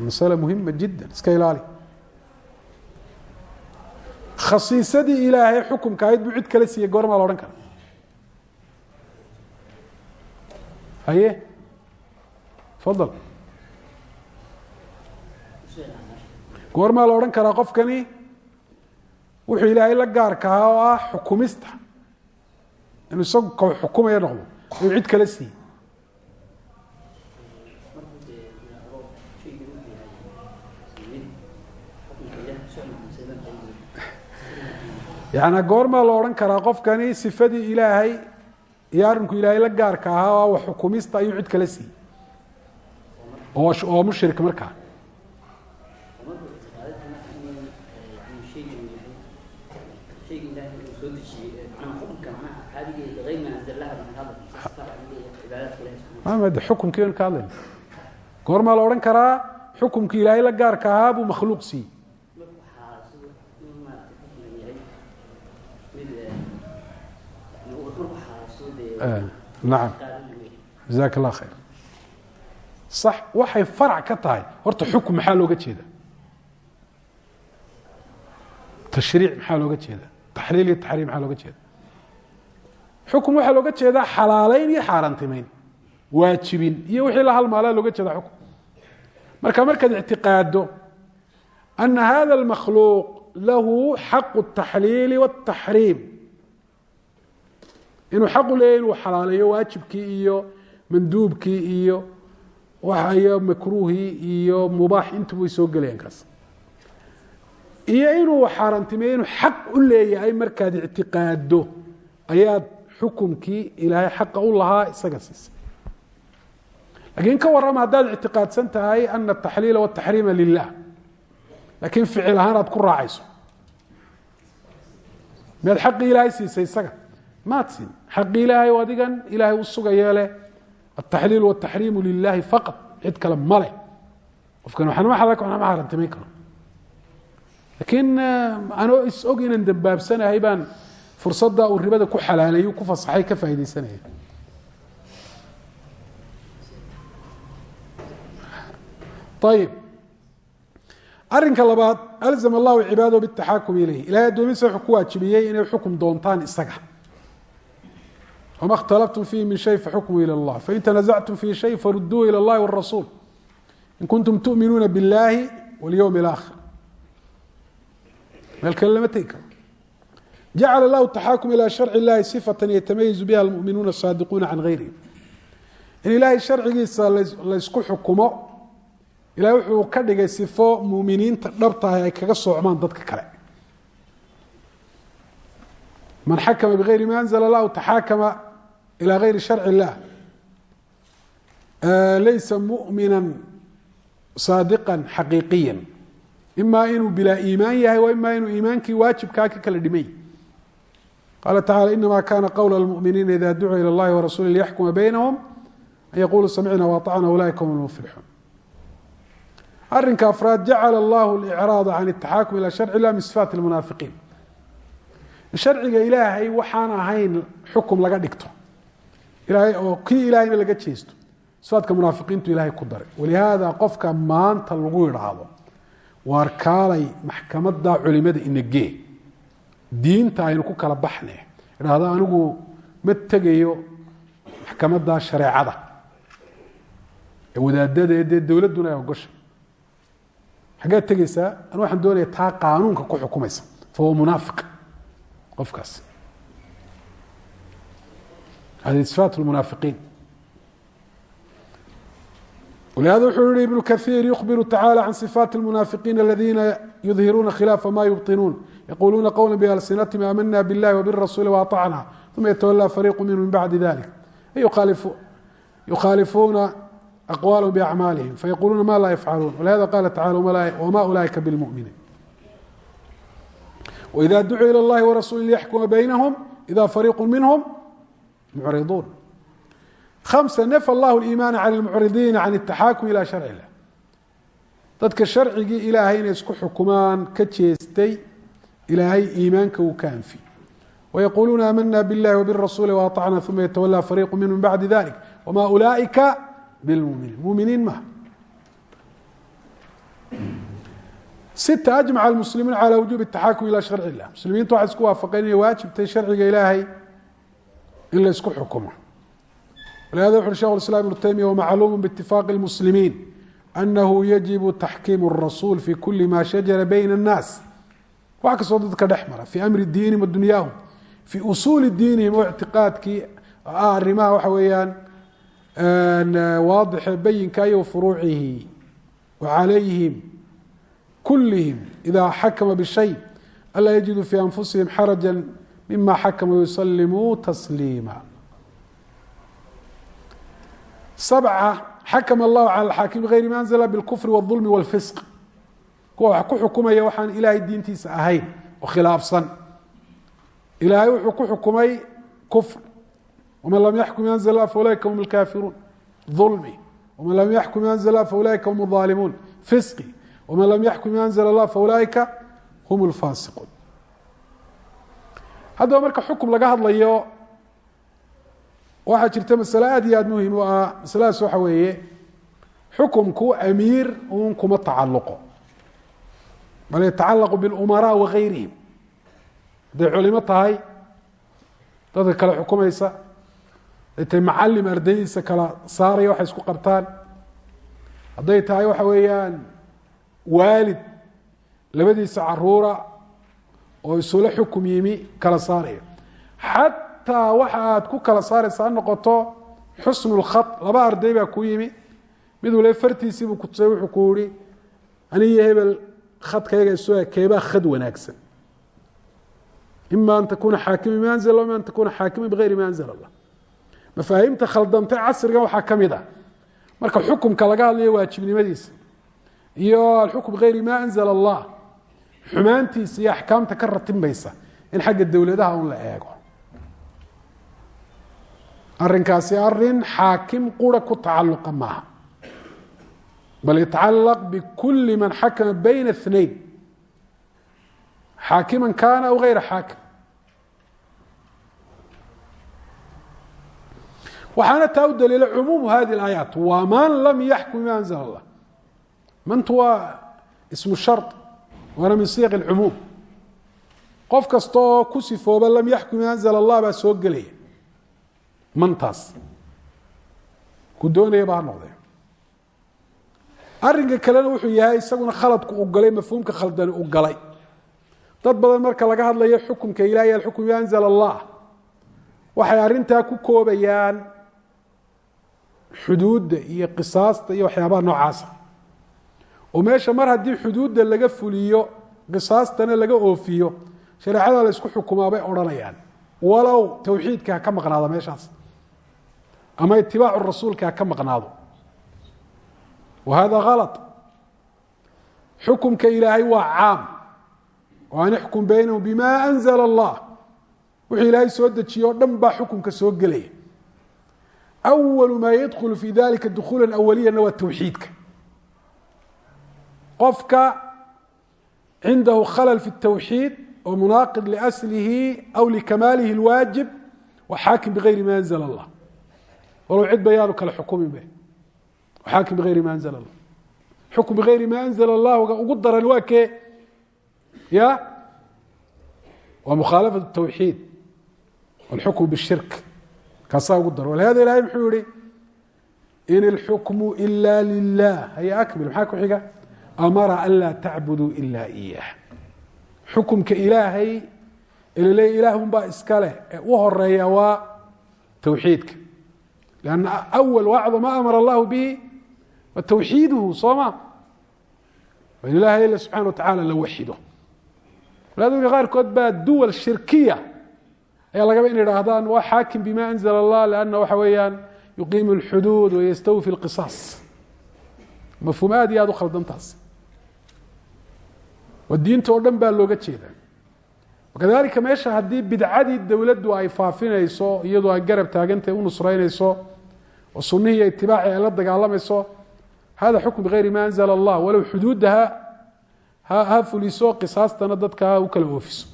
Masale muhima jidda iska ilaali. Khasiisadii ilaahay xukumka ahayd buu cid kala siiyey goormaa la odhan karaa. Haye? Fadal. Goormaa la odhan karaa qofkani wuxuu ilaahay la gaarka oo ah xukumista inuu isagu xukumaya noqdo uu cid kala siiyey yaani goormaa la odhan karaa qofkani sifadii ilaahay iyo arrinku ilaahay la gaarka ahaa wax xukumista ayuu cid kala siiyey oo oo mushrik markaa maamd xukumkii baynu ka hadlayna goormaa la odhan karaa xukumkii ilaahay la gaarka ahaa buu makhluuq siiyey nacam jazaak allah khayr. Sax waxay farac ka tahay. Horta xukum maxaa looga jeeda tashriic maxaa looga jeeda taxliil iyo taxriim maxaa looga jeeda xukum waxaa looga jeedaa xalaalayn iyo xaaraantimayn waajibin iyo wixii la halmaalaa looga jeeda xukun marka markaad ictiqaado ana hada اlmakhluuq lahu xaqu الtaxliili wالtaxriim inuu xaqu leeyahy inuu xalaaleeyo waajibkii iyo manduubkii iyo iyo makruuhii iyo mubaax intuba way soo gelayaan kaas iyo inuu xaaraantimeeyo inuu xaq u leeyahay markaad ictiqaado ayaad xukumkii ilaahay xaqa u lahaa isaga siisay lakiin ka warrama haddaad ictiqaadsan tahay ana ataxliila wataxriima lilah laakiin ficil ahaan aad ku raacayso. Miyaad xaqii ilaahay siisay isaga? Maad siin. Xaqii ilaahay adigan ilaahay u sugayee leh ataxliil wataxriimu lilahi faqad cid kale ma leh. Qofkan waxnama xalak waxnama xarantimayn karo. Laakiin anoo is og inaan dambaabsanahay baan fursadda uu ribada ku xalaaleeyo ku fasaxay ka faaidaysanaya ayib arinka labaad alzam allahu cibaadahu bitaxaakum ilayh ilahay addoomiisa wuxuu ku waajibiyey inay xukum doontaan isaga wma اkhtalaftum fiihi min shay faxukmu ilى اllah fain tanazactum fi shay faruduuhu ilى اllahi wالrasuul in kuntum tu'minuuna biاllahi wاlyowm اlآkhir meel kale lama tegi karo jacala lahu taxaakum ilى sharci اllahi sifata yatamayizu biha almu'minuuna الsaadiquuna can gayrihim in ilaahay sharcigiisa laysku xukumo ilahay wuxuu ka dhigay sifo muminiinta dhabtahay ay kaga soocmaan dadka kale man xakma bغayri ma anzl اllah taxaakama ilى غayri sharc الlah laysa mumina saadiqa xaqiiqiya ima inuu bilaa iimaan yahay wa ima inuu iimaankii waajibkaa ka kala dhimay qala tacala inama kana qwl اlmuminiina ida ducuu ilى اllahi warasuli liyaxkuma baynahum an yaquluu samicna waطacna ulaئika hm اlmuflixuun arinka afraad jacala اllah اlإcraad can الtaxaakum ilى sharc اllah min sifaat اlmunaafiqiin sharciga ilaahay waxaan ahayn xukum laga dhigto ilaahay oo kii ilaahayna laga jeesto sifaadka munaafiqiintu ilaahay ku daray walihaada qofka maanta lagu idhaahdo waar kaalay maxkamada culimada inagee diinta aynu ku kala baxne idhaahdo anigu ma tegayo maxkamada shareecada ee wadaadada ee dee dowladduna ay ogosha xaggeed tegeysaa anu waxaan doonaya taa qaanuunka ku xukumaysa fa huwa munaafiq qofkaas hadi sifaat lmunaafiqiin ولهذا wuxuu yihi iبن kaثيir يخبر تaعالى عن صفاaت المناaفقين الذينa يظhiruuna khلاaف ma يبطiنuun يقuluuna qwلا بألسنتهم آmنا بالله وبالرسuل وأطعنا ثuma يتولى فريق منهم من بعد ذلك يkhاaلفوuna أقوالهم بأعماaلهم فيقuluuna ma lا يفعلون ولهذا قال تعالى وma أuلئiكa بالمؤمiنين وإذا ducوا إلى الlahi ورسuل ليحكمa بينهم إذا فريق منهم معرضون خمسة نفى الله الإيمان عن المعرضين عن التحاكم إلى شhرع الله dadka شharcigii ilaahay inay isku xukumaan ka jeestay ilaahay iimaanka uu ka anfi ويقuluuna آmنا بالله وبالرسuل وأطعنا ثuma يتولى فريق منهم من بعد ذلك وma أuلئiكa بالمؤمiنين مؤمiنiin mah ستة أجمع المسلمين على وجوب التحاكم إلى شhرع الله مسلimiintu waxay isku waafaqeen inay waajibtay شharciga ilaahay in la isku xukumo ولهذا وxu شhekh الإسلام بن تيمية ومعلوم باتفاق المسلمين أنه يجب تحكيم الرسول في كل ma شhaجر بين الناس wax kastoo dadka dhex mara في أمri دينiهim ودuنyاهم في أصuuل دينiهim oo اعtiقاadkii arimaha waxa weeyaan Ah, waadixe bayinkayo furuucihi wacalayhim kulihim idaa xakama bishay alaa yajidu fii anfusihim xaraja mima xakama yusalimuu tasliima. Sabca xakama allahu cala alxaakim bigayri ma anzla bilkufri walظulmi walfisq. Kuwa wax ku xukumaya waxaan ilaahay diintiisa ahayn oo khilaafsan. Ilaahay wuxuu ku xukumay kufr وman lam yaxkum أنزل الله فأuلئika هم الكافiruun ظulmi وman lam yaxkum أنزل الله فأuلئika هم الظالمون فسقi وman lam yaxkum أنزل الله فأuلئika هم الفاsiقون haddaba marka xukum laga hadlayo waxaa jirta masale aad iyo aad muhim u ah masaladaas waxa weeye xukumku amiir uun kuma tacaluqo bal yatacalaqu biاlumaraa wagayrihim hadday culimo tahay dadka kale xukumaysa hadday tahay macalim ardaydiisa kala saaraya waxay isku qabtaan. Hadday tahay waxa weeyaan waalid labadiisa caruura oo isula xukum yimi kala saaraya. Xataa waxa ku kala saaraysa noqoto xusnu laba arday baa ku yimi. Mid waliba fartiisiibuu kutusay wuxuu ku yihi aniyo hebel khadkayga isu ekeebaa khad wanaagsan. Ima an takuna xaakima bima anzl ima an takuna xaakima bigayri ma anzl allah mafaahiimta khaldantay casrigan waxaa ka mid ah. Marka xukumka laga hadlayo waajibnimadiisa iyo alxukm bigayri ma anzla allah xumaantiisa iyo axkaamta ka ratibmaysa in xagga dowladaha un la eego. Arinkaasi arrin xaakim qura ku tacaluqa maaha. Bal yatacalaq bikuli man xakama bayna اثnayn xaakima kana aw gayra xaakim waxaana taa u daliila cumuumu hadi اlaayaat waman lam yaxkum bima anzl اllah mantu waa ismu shar waana min siiq اlcumuum qof kasta oo ku sifooba lam yaxkum bima anzl اllah baa soo gelaya mantaas ku doonayaba ha noqdee arinka kalena wuxuu yahay isaguna khaladku u galay mafhuumka khaldani u galay dad badan marka laga hadlayo xukumka ilahi alxukm bima anzla allah waxay arintaa ku koobayaan xuduudda iyo qisaasta iyo waxyaabaha noocaasa. Oo meesha mar haddii xuduudda laga fuliyo qisaastana laga oofiyo shareecada la isku xukumaa odhanayaan. Walow towxiidka ha ka maqnaado meeshaas. Ama itibaacu rasuulka ha ka maqnaado. Wa hada kalط xukumka ilaahay waa caam. O an ixkum baynahum bima anzla allah. Wuxuu ilaahay soo dejiye o dhan baa xukumka soo gelaya awalu maa yadkhulu fi dalika dukuula awaliyana waa towxiidka qofka cindahu khalل fi الtowxiid oo munaaqid liaslihi aw likamaalihi اlwaajib wa xaakim bigayri ma anzla اllah walow cid bayaanu kale xukumin be xaakim bigayri ma anzla allah xukm bigayri ma anzla اllah ugu daran waa kee ya waa mukhaalafaة الtowxiid wاlxukm bالshirk kaasaa ugu daran walihada ilahay muxuu yihi in اlxukmu ila lilah haya akmil maxaa ku xiga? Amara an laa tacbuduu ila iyah xukumka ilaahay elaleey ilaahunbaa iska leh ee u horreeya waa towxiidka lanna awal wacdo ma amara allahu bihi wa towxiiduhu soo ma? In ilahay ila subxana wa tacaala la waxido. Walaadadka qaarkood baa duwal shirkiya ayaa lagaba in idhaahdaan waa xaakim bima anzla allah lanna waxa weeyaan yuqiimu اlxuduud wayastawfi اlqisaas mafhuum aad iyo aad u khaldantaas oo diinta oo dhan baa looga jeeda kadalika meesha haddii bidcadii dowladdu ay faafinayso iyadoo ay garab taagantahay u nusraynayso oo sunihii itibaaci ay la dagaalamayso hada xukm bigayri ma anzla allah walow xuduudda ha ha fuliso qisaastana dadka ha u kala oofiso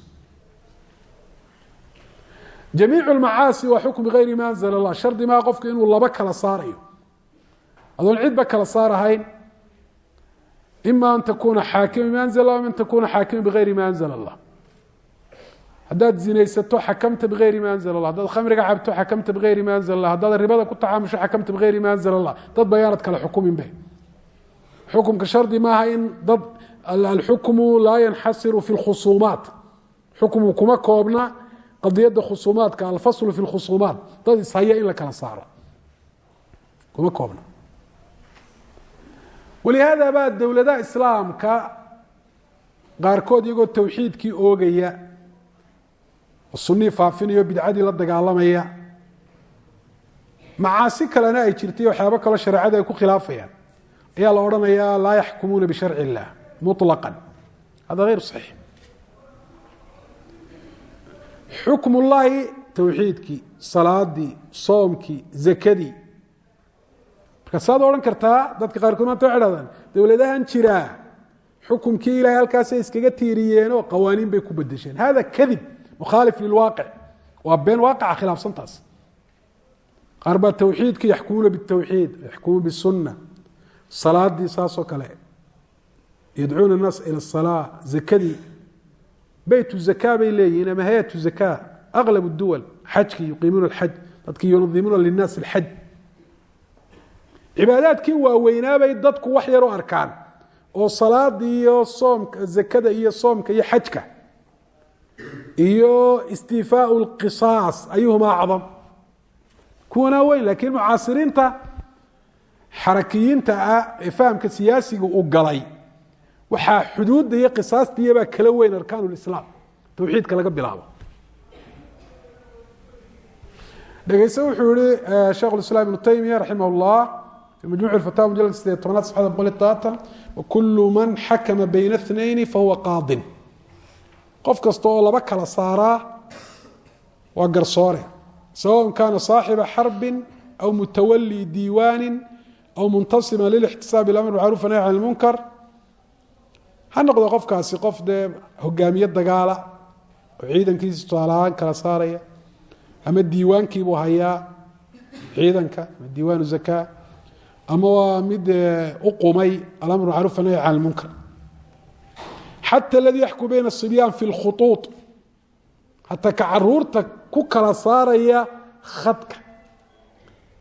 jamiic lmacaasi waa xukm bigayri ma anzla allah shardi maa qofka inuu laba kala saarayo adoon cidba kala saarahayn ima an takuna xaakima bima anzl lah an takuna xaakima bigayri ma anzla allah haddaad zinaysato xakamta bigayri ma anzla lah haddaad khamriga cabto xakamta bigayri ma anzla lah haddaad ribada ku tacaamusho xakamta bigayri ma anzla allah dad bayaanad kale xukumin be xukumka shardi maaha in dad alxukmu laa yanxasiru fi lkhusuumaat xukmu kuma koobna qadiyadda khusuumaadka alfaslu fi lkhusuumaat dad ishaya in la kala saaro. Kuma koobna walihaada baa dowladaha islaamka qaarkood iyagoo towxiidkii oogaya oo faafinayo bidcadii la dagaalamaya macaasi kalena ay jirtay waxyaabo kaloo shareecada ay ku khilaafayaan. Ayaa la odhanayaa laa yaxkumuuna bisharci illah muطlaqan hada hayr saxiix xukmullaahi towxiidkii salaadii soomkii zakadii marka saad odhan kartaa dadka qaarkood maanta waxay dowladahan jiraa xukumkii ilahay halkaasay iskaga tiiriyeenoo qawaaniin bay ku bedesheen hada kadib mukhaalif lilwaaqic waa been waaqaca ah khilaafsan taas qaar baa towxiidka yaxkumuuna bitowxiid yaxkumuun bisunna. Salaadii saasoo kale. Yadcuuna annaas ila asalaa zakadii bayt zaka bay leeyihiin ama hay'at zaka aqlab duwal xajki yuqiimuuna xaj dadki yunadimuuna linaasi xaj cibaadaadkii waaweynaabay dadku wax yar u arkaan oo salaadii iyo soomka zakada iyo soomka iyo xajka iyo istiifaau lqisaas ayuhuma acdam. Kuwana weyn laakiin mucaasiriinta xarakiyiinta ah ee fahamka siyaasiga u galay waxaa xuduudda iyo qisaastiyabaa kala weyn arkaan lislaam towxiidka laga bilaabo dhegeyse wuxuu yihi sheikh اiسلام iبن تaymiya raximah الlah في majmuع الفتاوى mجلد sideed tobnaad صفxada boqol iyo todobaatan وkul man xakma bayna اثنayn fahuwa qaadin qof kasta oo laba kala saaraa waa garsoore sawaء kana صaaxiba xarbi أو mutawalي diiwani أو muntasima lلاxtisaab اأmr macruف nahy can الmunkar ha noqdo qofkaasi qof dee hogaamiye dagaala oo ciidankiisa tusaalahaan kala saaraya ama diiwaankiibuu hayaa ciidanka ama diiwaanu zakaa ama waa mid eh, u qumay alamr macruuf anahy can lmunkar aladii yaxku bayna asibyaan fi lkhuuud hataa ka carruurta ku kala saaraya khadka.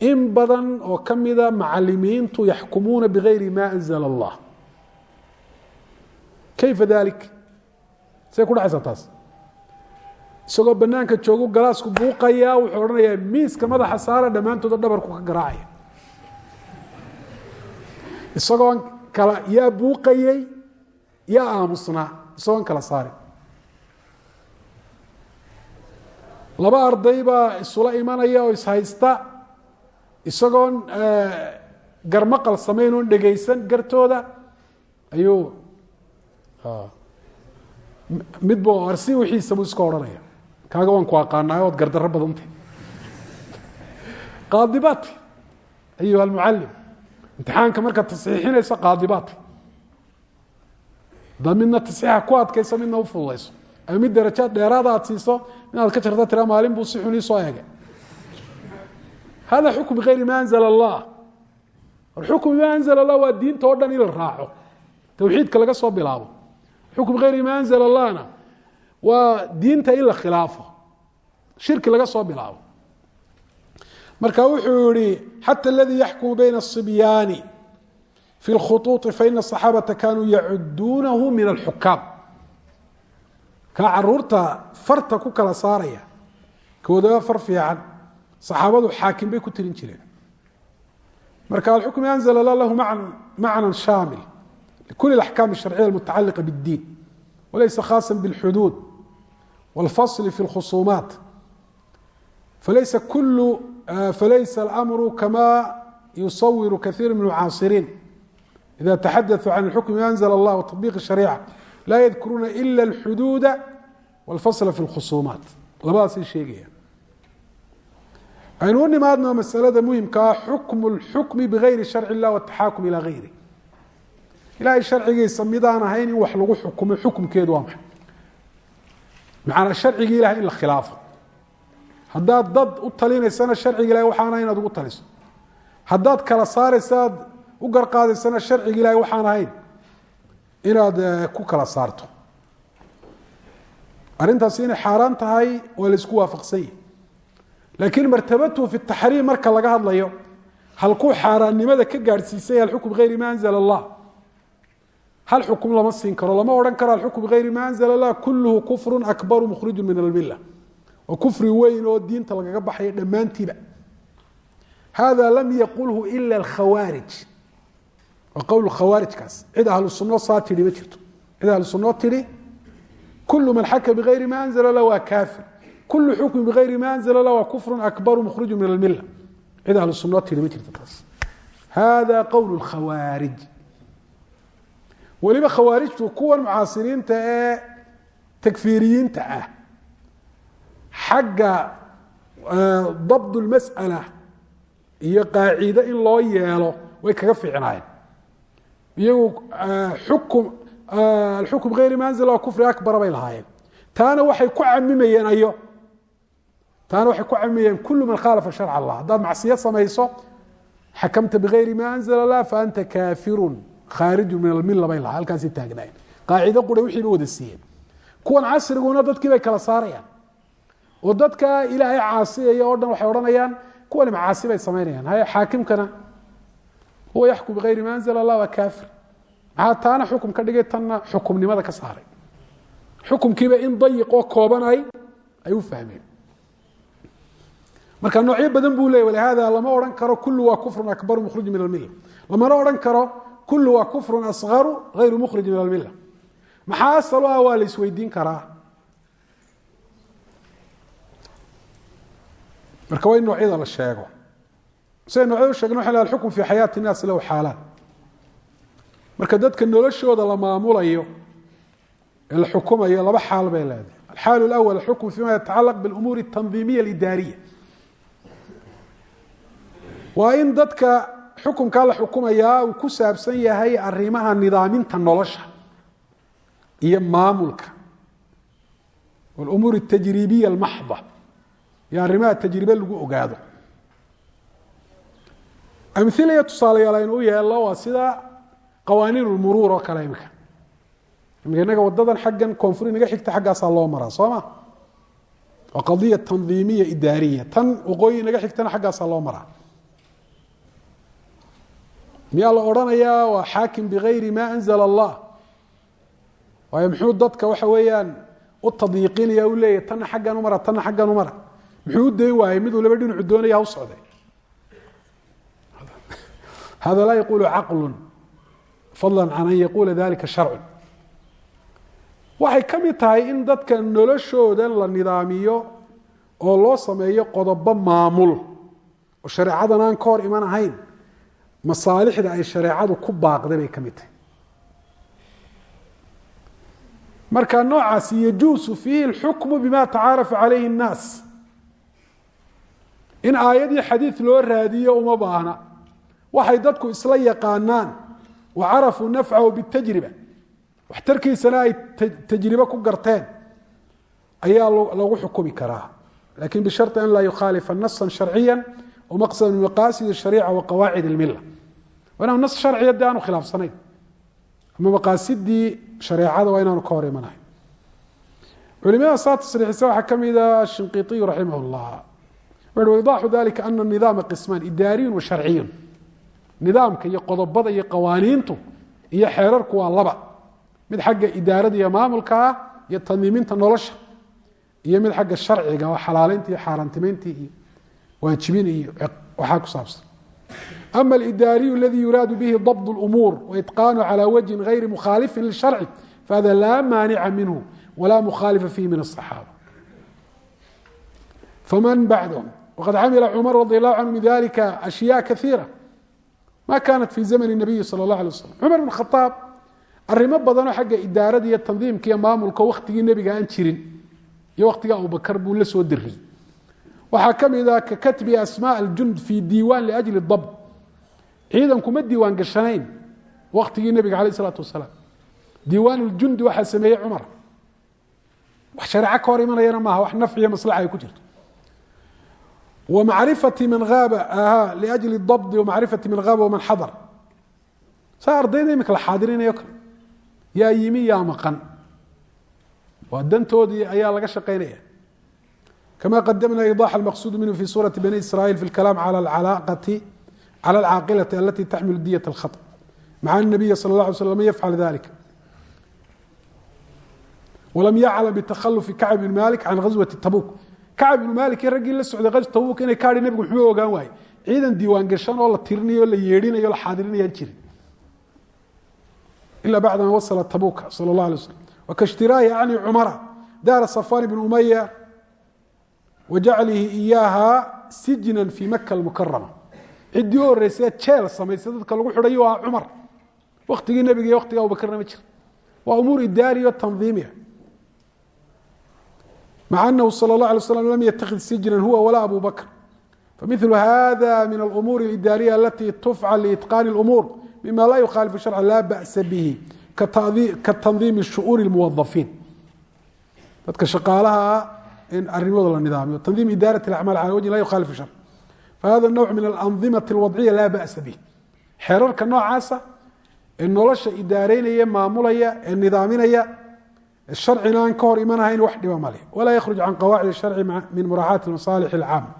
In badan oo ka mida macalimiintu yaxkumuuna bigayri ma anzala allah kayfa dalik say ku dhacaysaa taas isagoo banaanka joogu galaasku buuqaya wuxuu odhanayaa miiska madaxa saara dhammaantooda dhabarku ka garaacaya isagoon kala yaa buuqayey yaa aamusnaa isagoon kala saarin laba arday baa isula imanaya oo ishaysta isagoon garmaqal samayn oon dhegaysan gartooda ayuu midba arsi wixiisa buu iska odhanaya kaaga waan ku aqaanaayo ood gardarro badantay qaadibaati ayuha almucalim imtixaanka markaad tasxiixinayso qaadibaati hadaad midna tasxiixa ku adkayso midna u fududayso ama mid darajaad dheeraada aad siiso inaad ka jarta tira maalin buu si xun ii soo eegay. Hada xukm bigayri ma anzla allah. Xukm bima anzla allah waa diinta oo dhan in la raaco. Tawxiidka laga soo bilaabo xukm bigayri ma anzla allahna waa diinta in la khilaafo shirki laga soo bilaabo marka wuxuu yihi xatى اladii yaxkumu bayna الصibyaani fi اlkhuطuuطi faina الصaxaabata kanuu yacuduunahu min اlxukaam kaa caruurta farta ku kala saaraya koodaba far fiican saxaabadu xaakim bay ku tirin jireen marka alxukm anzl اlah lahu macna shaamil likuli اaxkaam الsharciya اlmutacaliqa bاddiin walaysa khاasa bاlxuduud wاlfasl fi اlkhusuumaat falaysa kul falaysa اlamru kama yusawiru kaiir min mucaasiriin ida taxadaثuu can اlxukm ma anzla اllah wtaطbiq الshariica laa yadkuruuna ila اlxuduuda wاlfasla fi اlkhusuumaat labadaasay sheegayaan aynu u nimaadno masalada muhimkaa xukm اlxukmi bigayri sharci اllah wataxaakum ilى gayri ilahay sharcigiisa midaan ahayn in wax lagu xukumo xukumkeedu waa maxay? Macanaa sharcigii ilahay in la khilaafo. Haddaad dad u talinaysana sharciga ilahay waxaan ahayn inaad ugu taliso. Haddaad kala saaraysaad u garqaadaysana sharciga ilahay waxaan ahayn inaad ku kala saarto. Arrintaasi inay xaaraan tahay waa la isku waafaqsan yahi laakiin martabatuhu fi taxriim marka laga hadlayo halkuu xaaraannimada ka gaadhsiisay alxukm bigayri ma anzla allah hal xukm lama siin karo lama odhan karo alxukm bigayri ma anzla allah kulluhu kufru akbaru mukhriju min almila waa kufri weyn oo diinta lagaga baxayo dhammaantiiba hada lam yaqulhu ila alkhawaarij waa qowl khawaarijkaas cid ahlu saa tidhi ma jirto cid ahlu tidhi kulu man xaka bigayri ma anzla lah waa kaafir kulu xukmi bigayri ma anzla lah waa kufru akbaru mukhriju min almila cid ahlu tidhi ma jirto taas hada qowl lkhawaarij weliba khawaarijtu kuwan mucaasiriinta ee takfiiriyiinta ah. Xagga dabd اlmasأala iyo qaaciide in loo yeelo way kaga fiicnaayeen. Iyagu xukm alxukm bigayri ma anzla waa kufri akbara bay lahaayeen. Taana waxay ku camimayeen ayo. Taana waxay ku camayeen kulu man khaalafa sharc allah. Haddaad macsiyo samayso xakamta bigayri ma anzla lah faanta kaafirun khaariju min almila bay lahaa halkaasay taagnaayeen. Qaacido qura wixii wada siiyeen. Kuwan casriguna dadkii bay kala saarayaan. Oo dadka ilaahay caasiyaya oo dhan waxay odhanayaan kuwani macaasi bay samaynayaan. Haye xaakimkana huwa yaxkum bigayri ma anzla allah waa kaafir. Maxaa taana xukum ka dhigay tanna xukumnimada ka saaray. Xukumkiiba in dayiq oo koobanay ay u fahmeen. Marka noocyo badan buu leeyay walihada lama odhan karo kullu waa kufrun akbaru mukhrij min almilla lamana odhan karo kullu waa kufrun asgaru hayru mukhrij min almilla maxaa asal u ah waa la isweydiin karaa marka waa in noocyada la sheego siday noocyada u sheegna waxa la alxukm fi xayaati الnaas lahu xaalaan marka dadka noloshooda la maamulayo ee la xukumayo laba xaal bay leedahay alxaal اlأwl alxukm fima yatacalaq biاlumuuri الtanظimiya اlidaariya waa in dadka xukumkaa la xukumayaa uu ku saabsan yahay arrimaha nidaaminta nolosha iyo maamulka. Alumuur tajriibiya almaxda iyo arrimaha tajribe lagu ogaado. Amilaya tusaalayaal aynu u yeelno waa sida qawaaniin ulmuruur oo kale imika imika innaga waddadan xaggan koonfur inaga xigta xaggaasaa loo maraa soo ma? Waa qadiya tandiimiya idaariya tan waqooyi inaga xigtana xaggaasaa loo maraa miyaa la odhanayaa? Waa xaakim ma anzla allah. Waayo muxuu dadka waxa weeyaan u tadyiiqinaya u leeyahy tanna xaggan u mara tanna xaggan u mara. Muxuu u dayn waayey miduu laba dhinacu doonaya u socday. Hada laa yaqulu caqlu fadla can an yaquula dalika sharcu waxay ka tahay in dadka noloshooda la nidaamiyo oo loo sameeyo qodobo maamul oo shareecadan aan ka hor masaalixda ay shareecadu ku baaqday bay ka mid tahay marka noocaasi yajuusu fiihi اlxukmu bima tacaarafa calayhi الnaas in aayadii xadiid loo raadiyo uma baahna waxay dadku isla yaqaanaan wa carafuu nafcahu bitajriba waxtarkiisana ay tajribe ku garteen ayaa lagu xukumi karaa lakin bishari an laa yukhaalifa nasa sharciya wamaqsada min maqaasid shariica wa qawaacid اlmila waa inaan nas sharciya de aanu khilaafsanayn ama maqaasidii shareecada waa inaanu ka hor imanahay culimada saa tasriixisa waxaa ka mida shinqiiطiyu raximah اllah waiضaaxu dalika ana nidaama qismaan idaariyun wa sharciyun nidaamka iyo qodobada iyo qawaaniintu iyo xeerarku waa laba mid xagga idaarada iyo maamulka ah iyo tandiiminta nolosha iyo mid xagga sharciga oo xalaaleynta iyo xaaraantimeyntii iyo waajibin iyo waxaa ku saabsan ama alidaariyu aladi yuraadu bihi dabd اlumuur waitqaanu calى wajhin gayri mukhaalifin lisharci fahada laa maanica minhu walaa mukhaalifa fihi min الصaxaaba faman bacdhm wqad camila cumar radi allahu canhu min dalika ashyaa kaiira ma kanat fi zamn الnabiyi salى اllah alay waslam cumar bn khaaab arrimo badanoo xagga idaarada iyo tandiimka iyo maamulka waktigii nebiga aan jirin iyo waktiga abubakar buu la soo dariyey waxaa ka mid a ka katbi asma aljund fi diiwan liajli dab ciidanku ma diiwaan gashanayn waktigii nebiga alayh isalaatu wasalaam. Diiwaan ljundi waxaa sameeyey cumar. Wax shareeco ka hor imanayana maaha wax nafciyo maslaxa ay ku jirto. Wmacrifati man aaba liajli dabdi wamacrifati man haaba waman xadar. Saa ardayda imika la xaadirinayo kale. Yaa yimi yaa maqan. Waa dantoodii ayaa laga shaqaynaya kama qadamna iضاx اmaqsuud minhu fi suraةi bani israiil fi اlkalaam calى اlcaaqilati alati taxmil diyaة اlkhaط maca الnabiyi salى اله alay sl lam yafcal dalika walam yaclam btakhalufi kacb bn malik can ghaswati tabuk kacb ibnu malik iyo raggii la socday qas tabuk inay kaadhi nebigu muxuu ogaan waaye ciidan diiwaan gashan oo la tirinayo o la yeedhinayo o la xaadirinayaan jirin ila bacda ma wasla tabuka sala اllah alay slam wakashtiraahi acni cumara daara safwan ibn umaya wa jaclihi iyaaha sijnan fi maka almukarama ciddii u horreysay jeel samaysay dadka lagu xidhayo waa cumar waktigii nebiga iyo waktiga abubakarna ma jira waa umuur idaariya o tandiimiya mع أنه صلى الله عليه وسلم لم يتkذ سجنا هو ولا أبو بكر فمثل hذا من الأمور الإداaرية التي تفعل لإتقان الأمور مما لا يخالف الشhرع لا بأس به kaتنظيم شhؤون الموظفين dadka شhقaalaha in arimooda la nidaamiyo tandiim idaarat acmaal cala wajhin la yukhalifu shar fahada nawc min alandimati alwadciya laa ba'sa bih xeerarka noocaasa ee nolosha idaareynaya maamulaya ee nidaaminaya sharcina aan ka hor imanahayn wax dhiba male walaa yakhruj can qawaacid sharci min muraacaati masaalix alcaama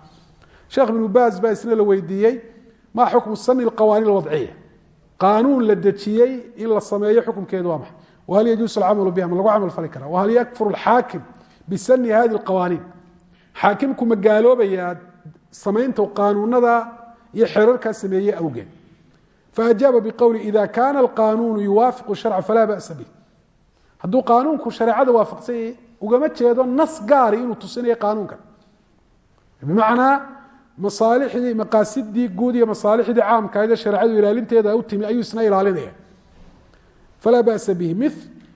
sheekh ibnu baas baa isna la weydiiyey ma xukmu sani qawaaniin alwadciya qaanuun la dejiyey in la sameeyo xukunkeedu waa maxay whal yajuusu alcamalu biha ma lagu camal fali kara whal yakfuru alxaakim bisani hadi alqawaaniin. Xaakimku ma gaaloobayaa samaynta qaanuunada iyo xeerarkaa sameeye awgeed. Faajaaba biqowli ida kana alqanuunu yuwaafiqu sharca falaa ba'sa bih hadduu qaanuunku shareecada waafaqsanyay ugama jeedo nas gaari inuu tusinayo qaanuunkan bimacnaa masaalixdii maqaasidii guud iyo masaalixdii caamkahayd ee shareecadu ilaalinteeda u timi ayuu isna ilaalinaya. Falaa ba'sa bih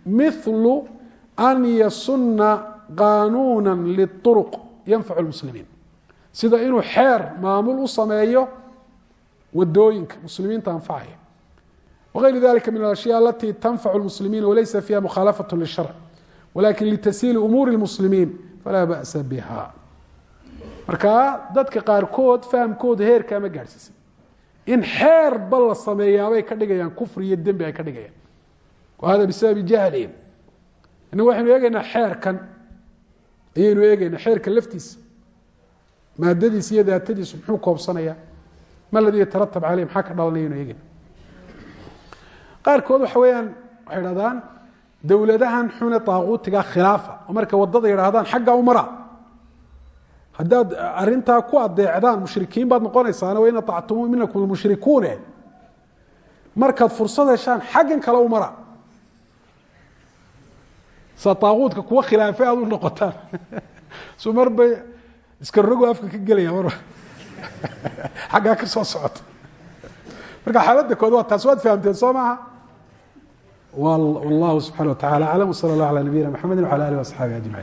milu an yasuna qaanuuna liuruq yanfacu lmuslimiin sida inuu xeer maamul u sameeyo wadooyinka muslimiinta anfacaya wغayr dalika min alashyaء alati tanfacu lmuslimiina walaysa fiha mukhaalafaة lisharc walakin litashiili umuuri اlmuslimiin falaa ba'sa biha marka dadka qaarkood fahamkooda heerkaa ma gaadhsiisan in xeerba la sameeyaabay ka dhigayaan kufri iyo dembi ay ka dhigayaan wahada bisababi jahlihim inagu waxaynu eegeynaa xeerkan ayaynu eegeynaa xeerka laftiisa maadadiisa iyo daatadiisu muxuu koobsanaya ma ladii yataratab caleyh maxaa ka dhalanayaynu eegeyna qaarkood waxa weeyaan waxay dhahdaan dowladahan xune daaquutiga khilaafa oo markay waddada yidhaahdaan xagga u mara. Haddaad arintaa ku adeecdaan mushrikiin baad noqonaysaane wain aactumuu minakum lmushrikuune markaad fursad heshaan xaggan kale u mara sa daaquudka kuwa khilaafe aad u noqotaan. Su mar bay iska rogo afka ka gelaya mar xaggaa ka soo socota. Marka xaaladda kood waa taas waad fahamteen soo maaha? Wallahu subxana wa tacala aclam wsala allah ala nabiyina mxamedi wala alih waasxaabi ajmaciin